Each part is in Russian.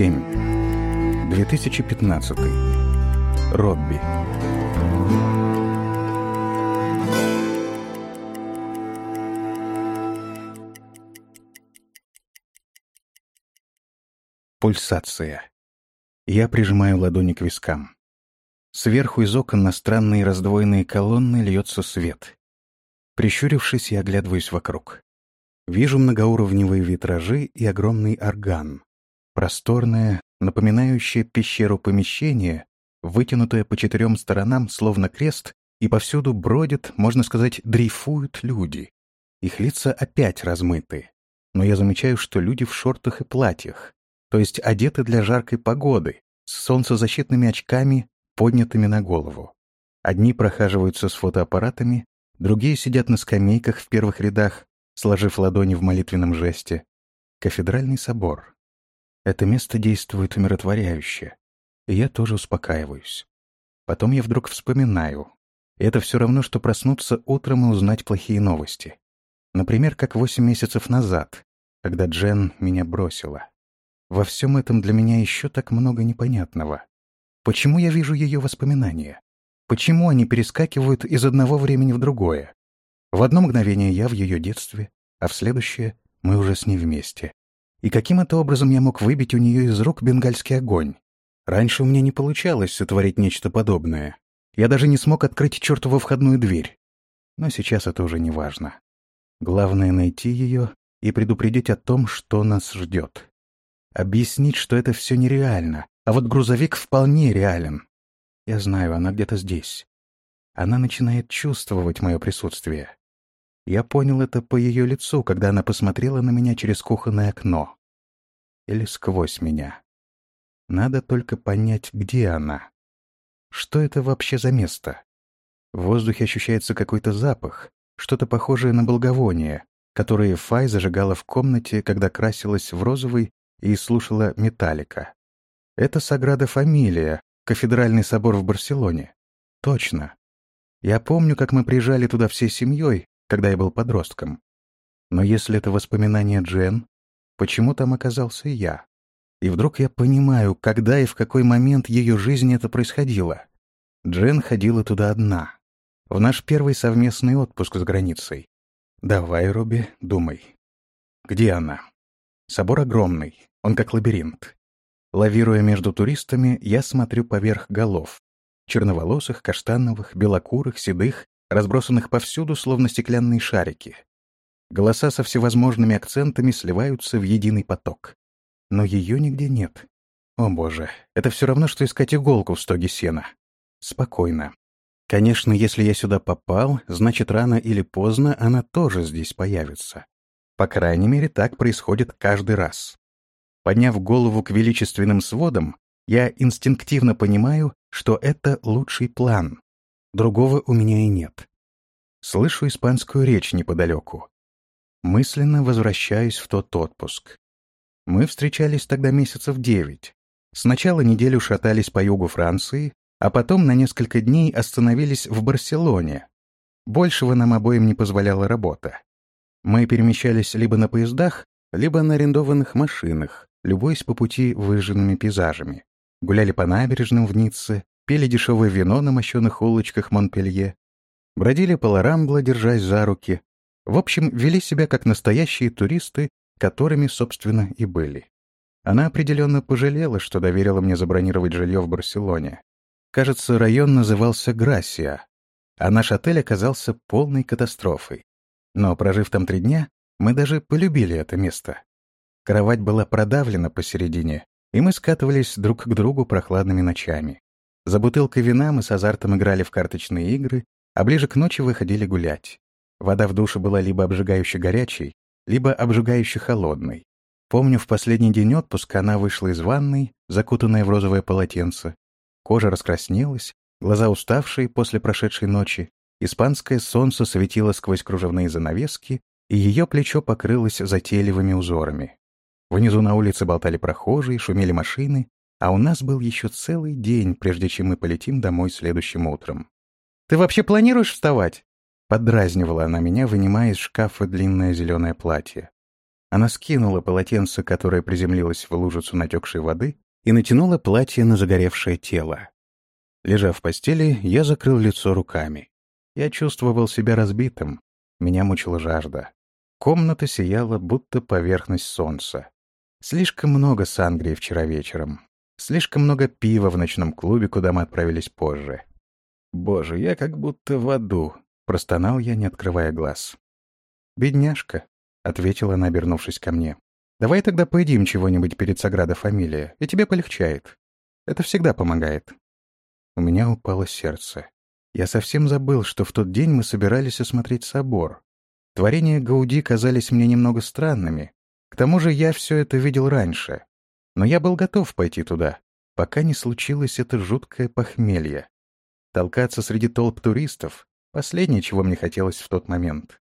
7. 2015. Робби. Пульсация. Я прижимаю ладони к вискам. Сверху из окон на странные раздвоенные колонны льется свет. Прищурившись, я оглядываюсь вокруг. Вижу многоуровневые витражи и огромный орган. Просторное, напоминающее пещеру помещение, вытянутое по четырем сторонам, словно крест, и повсюду бродят, можно сказать, дрейфуют люди. Их лица опять размыты. Но я замечаю, что люди в шортах и платьях, то есть одеты для жаркой погоды, с солнцезащитными очками, поднятыми на голову. Одни прохаживаются с фотоаппаратами, другие сидят на скамейках в первых рядах, сложив ладони в молитвенном жесте. Кафедральный собор. Это место действует умиротворяюще, и я тоже успокаиваюсь. Потом я вдруг вспоминаю. Это все равно, что проснуться утром и узнать плохие новости. Например, как восемь месяцев назад, когда Джен меня бросила. Во всем этом для меня еще так много непонятного. Почему я вижу ее воспоминания? Почему они перескакивают из одного времени в другое? В одно мгновение я в ее детстве, а в следующее мы уже с ней вместе. И каким это образом я мог выбить у нее из рук бенгальский огонь? Раньше у меня не получалось сотворить нечто подобное. Я даже не смог открыть чертову входную дверь. Но сейчас это уже не важно. Главное — найти ее и предупредить о том, что нас ждет. Объяснить, что это все нереально, а вот грузовик вполне реален. Я знаю, она где-то здесь. Она начинает чувствовать мое присутствие. Я понял это по ее лицу, когда она посмотрела на меня через кухонное окно. Или сквозь меня. Надо только понять, где она. Что это вообще за место? В воздухе ощущается какой-то запах, что-то похожее на благовоние, которое Фай зажигала в комнате, когда красилась в розовый и слушала «Металлика». Это Саграда Фамилия, кафедральный собор в Барселоне. Точно. Я помню, как мы приезжали туда всей семьей, когда я был подростком. Но если это воспоминание Джен, почему там оказался я? И вдруг я понимаю, когда и в какой момент ее жизни это происходило. Джен ходила туда одна. В наш первый совместный отпуск с границей. Давай, Робби, думай. Где она? Собор огромный, он как лабиринт. Лавируя между туристами, я смотрю поверх голов. Черноволосых, каштановых, белокурых, седых, разбросанных повсюду, словно стеклянные шарики. Голоса со всевозможными акцентами сливаются в единый поток. Но ее нигде нет. О боже, это все равно, что искать иголку в стоге сена. Спокойно. Конечно, если я сюда попал, значит, рано или поздно она тоже здесь появится. По крайней мере, так происходит каждый раз. Подняв голову к величественным сводам, я инстинктивно понимаю, что это лучший план. Другого у меня и нет. Слышу испанскую речь неподалеку. Мысленно возвращаюсь в тот отпуск. Мы встречались тогда месяцев девять. Сначала неделю шатались по югу Франции, а потом на несколько дней остановились в Барселоне. Большего нам обоим не позволяла работа. Мы перемещались либо на поездах, либо на арендованных машинах, любуясь по пути выжженными пейзажами. Гуляли по набережным в Ницце, пили дешевое вино на мощенных улочках Монпелье, бродили по Ларамбло, держась за руки. В общем, вели себя как настоящие туристы, которыми, собственно, и были. Она определенно пожалела, что доверила мне забронировать жилье в Барселоне. Кажется, район назывался Грасия, а наш отель оказался полной катастрофой. Но, прожив там три дня, мы даже полюбили это место. Кровать была продавлена посередине, и мы скатывались друг к другу прохладными ночами. За бутылкой вина мы с азартом играли в карточные игры, а ближе к ночи выходили гулять. Вода в душе была либо обжигающе горячей, либо обжигающе холодной. Помню, в последний день отпуска она вышла из ванной, закутанная в розовое полотенце. Кожа раскраснелась, глаза уставшие после прошедшей ночи. Испанское солнце светило сквозь кружевные занавески, и ее плечо покрылось затейливыми узорами. Внизу на улице болтали прохожие, шумели машины, а у нас был еще целый день, прежде чем мы полетим домой следующим утром. «Ты вообще планируешь вставать?» Подразнивала она меня, вынимая из шкафа длинное зеленое платье. Она скинула полотенце, которое приземлилось в лужицу натекшей воды, и натянула платье на загоревшее тело. Лежа в постели, я закрыл лицо руками. Я чувствовал себя разбитым. Меня мучила жажда. Комната сияла, будто поверхность солнца. Слишком много сангрии вчера вечером. Слишком много пива в ночном клубе, куда мы отправились позже. Боже, я как будто в аду, простонал я, не открывая глаз. Бедняжка, ответила она, обернувшись ко мне. Давай тогда поедим чего-нибудь перед Саграда Фамилия, и тебе полегчает. Это всегда помогает. У меня упало сердце. Я совсем забыл, что в тот день мы собирались осмотреть собор. Творения Гауди казались мне немного странными. К тому же я все это видел раньше. Но я был готов пойти туда, пока не случилось это жуткое похмелье. Толкаться среди толп туристов — последнее, чего мне хотелось в тот момент.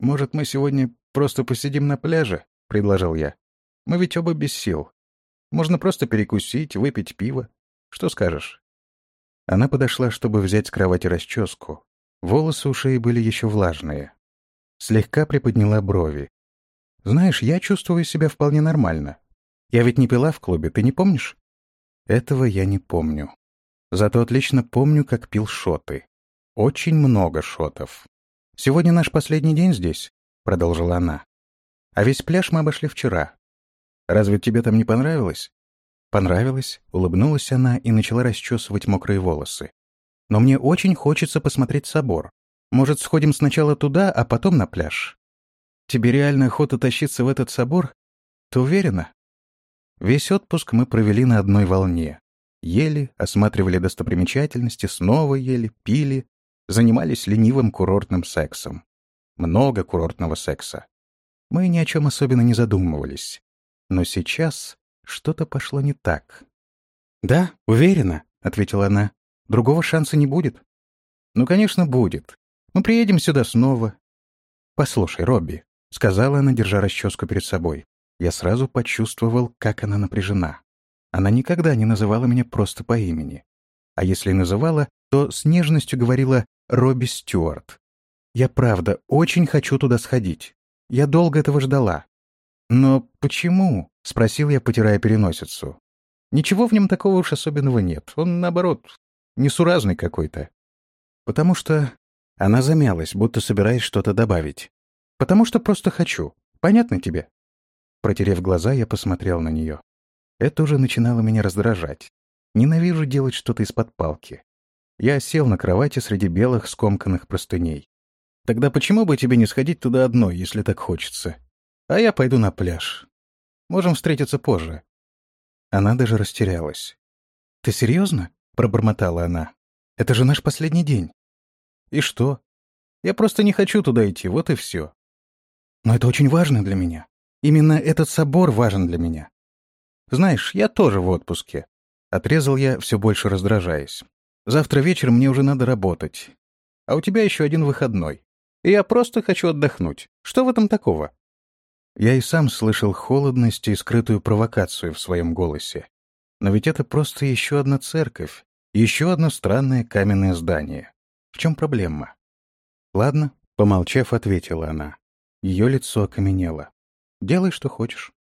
«Может, мы сегодня просто посидим на пляже?» — предложил я. «Мы ведь оба без сил. Можно просто перекусить, выпить пиво. Что скажешь?» Она подошла, чтобы взять с кровати расческу. Волосы у шеи были еще влажные. Слегка приподняла брови. «Знаешь, я чувствую себя вполне нормально. Я ведь не пила в клубе, ты не помнишь?» Этого я не помню. Зато отлично помню, как пил шоты. Очень много шотов. «Сегодня наш последний день здесь», — продолжила она. «А весь пляж мы обошли вчера. Разве тебе там не понравилось?» «Понравилось», — улыбнулась она и начала расчесывать мокрые волосы. «Но мне очень хочется посмотреть собор. Может, сходим сначала туда, а потом на пляж? Тебе реально охота тащиться в этот собор? Ты уверена? Весь отпуск мы провели на одной волне. Ели, осматривали достопримечательности, снова ели, пили, занимались ленивым курортным сексом. Много курортного секса. Мы ни о чем особенно не задумывались. Но сейчас что-то пошло не так. «Да, уверена», — ответила она. «Другого шанса не будет». «Ну, конечно, будет. Мы приедем сюда снова. Послушай, Робби, — сказала она, держа расческу перед собой. Я сразу почувствовал, как она напряжена. Она никогда не называла меня просто по имени. А если называла, то с нежностью говорила «Робби Стюарт». «Я правда очень хочу туда сходить. Я долго этого ждала». «Но почему?» — спросил я, потирая переносицу. «Ничего в нем такого уж особенного нет. Он, наоборот, несуразный какой-то». «Потому что она замялась, будто собираясь что-то добавить. «Потому что просто хочу. Понятно тебе?» Протерев глаза, я посмотрел на нее. Это уже начинало меня раздражать. Ненавижу делать что-то из-под палки. Я сел на кровати среди белых скомканных простыней. «Тогда почему бы тебе не сходить туда одной, если так хочется? А я пойду на пляж. Можем встретиться позже». Она даже растерялась. «Ты серьезно?» — пробормотала она. «Это же наш последний день». И что? Я просто не хочу туда идти, вот и все. Но это очень важно для меня. Именно этот собор важен для меня. Знаешь, я тоже в отпуске. Отрезал я, все больше раздражаясь. Завтра вечером мне уже надо работать. А у тебя еще один выходной. И я просто хочу отдохнуть. Что в этом такого? Я и сам слышал холодность и скрытую провокацию в своем голосе. Но ведь это просто еще одна церковь, еще одно странное каменное здание. В чем проблема? Ладно, помолчав, ответила она. Ее лицо окаменело. Делай, что хочешь.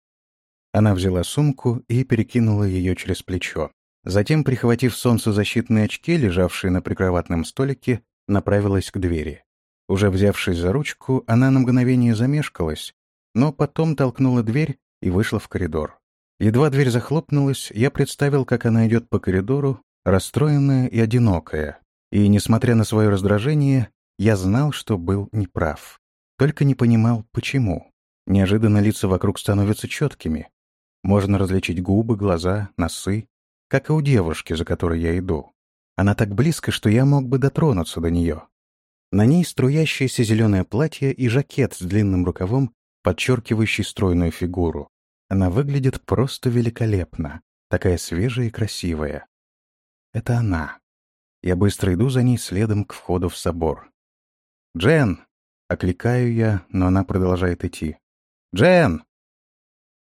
Она взяла сумку и перекинула ее через плечо. Затем, прихватив солнцезащитные очки, лежавшие на прикроватном столике, направилась к двери. Уже взявшись за ручку, она на мгновение замешкалась, но потом толкнула дверь и вышла в коридор. Едва дверь захлопнулась, я представил, как она идет по коридору, расстроенная и одинокая, и, несмотря на свое раздражение, я знал, что был неправ. Только не понимал, почему. Неожиданно лица вокруг становятся четкими. Можно различить губы, глаза, носы, как и у девушки, за которой я иду. Она так близко, что я мог бы дотронуться до нее. На ней струящееся зеленое платье и жакет с длинным рукавом, подчеркивающий стройную фигуру. Она выглядит просто великолепно, такая свежая и красивая. Это она. Я быстро иду за ней следом к входу в собор. «Джен!» — окликаю я, но она продолжает идти. «Джен!»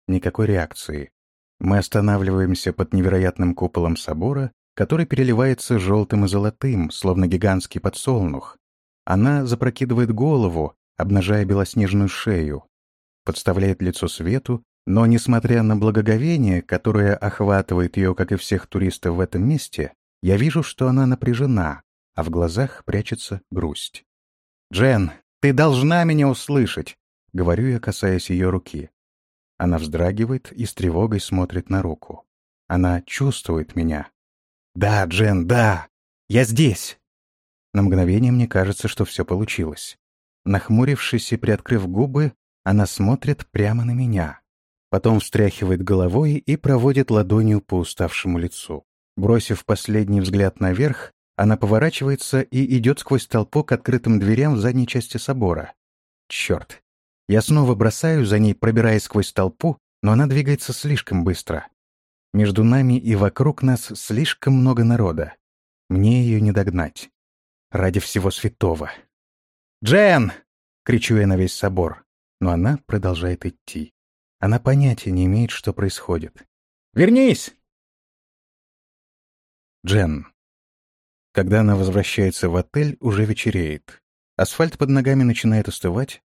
Никакой реакции. Мы останавливаемся под невероятным куполом собора, который переливается желтым и золотым, словно гигантский подсолнух. Она запрокидывает голову, обнажая белоснежную шею. подставляет лицо свету, но, несмотря на благоговение, которое охватывает ее, как и всех туристов в этом месте, я вижу, что она напряжена, а в глазах прячется грусть. «Джен, ты должна меня услышать!» — говорю я, касаясь ее руки. Она вздрагивает и с тревогой смотрит на руку. Она чувствует меня. «Да, Джен, да! Я здесь!» На мгновение мне кажется, что все получилось. Нахмурившись и приоткрыв губы, она смотрит прямо на меня. Потом встряхивает головой и проводит ладонью по уставшему лицу. Бросив последний взгляд наверх, она поворачивается и идет сквозь толпу к открытым дверям в задней части собора. Черт. Я снова бросаю за ней, пробираясь сквозь толпу, но она двигается слишком быстро. Между нами и вокруг нас слишком много народа. Мне ее не догнать. Ради всего святого. «Джен!» — кричу я на весь собор. Но она продолжает идти. Она понятия не имеет, что происходит. «Вернись!» Джен. Когда она возвращается в отель, уже вечереет. Асфальт под ногами начинает остывать.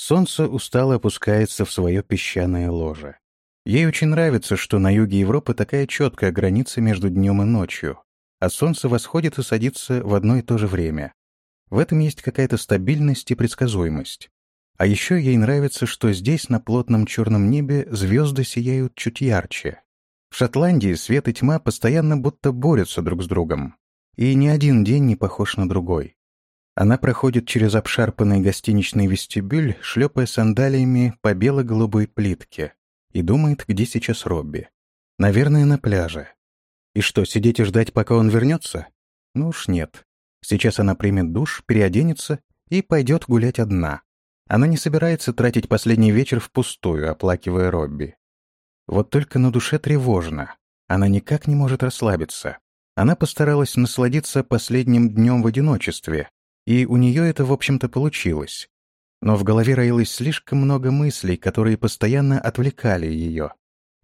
Солнце устало опускается в свое песчаное ложе. Ей очень нравится, что на юге Европы такая четкая граница между днем и ночью, а солнце восходит и садится в одно и то же время. В этом есть какая-то стабильность и предсказуемость. А еще ей нравится, что здесь, на плотном черном небе, звезды сияют чуть ярче. В Шотландии свет и тьма постоянно будто борются друг с другом и ни один день не похож на другой. Она проходит через обшарпанный гостиничный вестибюль, шлепая сандалиями по бело-голубой плитке, и думает, где сейчас Робби. Наверное, на пляже. И что, сидеть и ждать, пока он вернется? Ну уж нет. Сейчас она примет душ, переоденется и пойдет гулять одна. Она не собирается тратить последний вечер впустую, оплакивая Робби. Вот только на душе тревожно. Она никак не может расслабиться. Она постаралась насладиться последним днем в одиночестве, и у нее это, в общем-то, получилось. Но в голове роилось слишком много мыслей, которые постоянно отвлекали ее.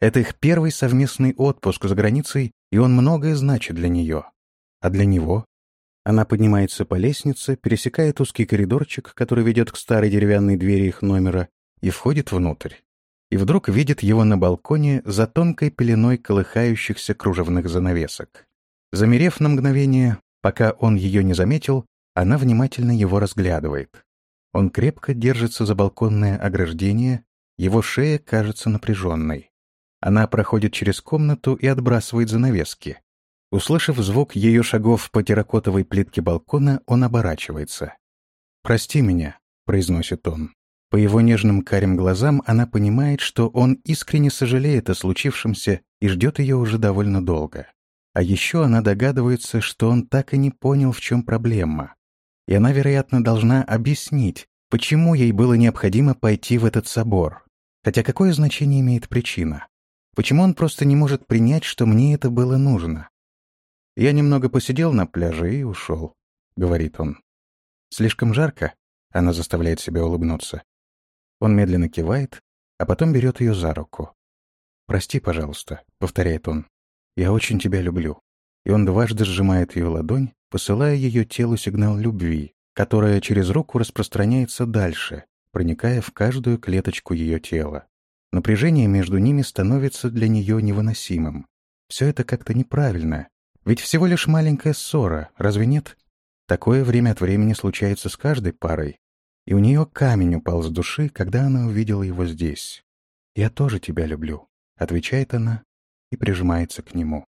Это их первый совместный отпуск за границей, и он многое значит для нее. А для него? Она поднимается по лестнице, пересекает узкий коридорчик, который ведет к старой деревянной двери их номера, и входит внутрь. И вдруг видит его на балконе за тонкой пеленой колыхающихся кружевных занавесок. Замерев на мгновение, пока он ее не заметил, она внимательно его разглядывает. Он крепко держится за балконное ограждение, его шея кажется напряженной. Она проходит через комнату и отбрасывает занавески. Услышав звук ее шагов по терракотовой плитке балкона, он оборачивается. «Прости меня», — произносит он. По его нежным карим глазам она понимает, что он искренне сожалеет о случившемся и ждет ее уже довольно долго. А еще она догадывается, что он так и не понял, в чем проблема. И она, вероятно, должна объяснить, почему ей было необходимо пойти в этот собор. Хотя какое значение имеет причина? Почему он просто не может принять, что мне это было нужно? «Я немного посидел на пляже и ушел», — говорит он. «Слишком жарко?» — она заставляет себя улыбнуться. Он медленно кивает, а потом берет ее за руку. «Прости, пожалуйста», — повторяет он. «Я очень тебя люблю». И он дважды сжимает ее ладонь, посылая ее телу сигнал любви, которая через руку распространяется дальше, проникая в каждую клеточку ее тела. Напряжение между ними становится для нее невыносимым. Все это как-то неправильно. Ведь всего лишь маленькая ссора, разве нет? Такое время от времени случается с каждой парой. И у нее камень упал с души, когда она увидела его здесь. «Я тоже тебя люблю», — отвечает она и прижимается к нему.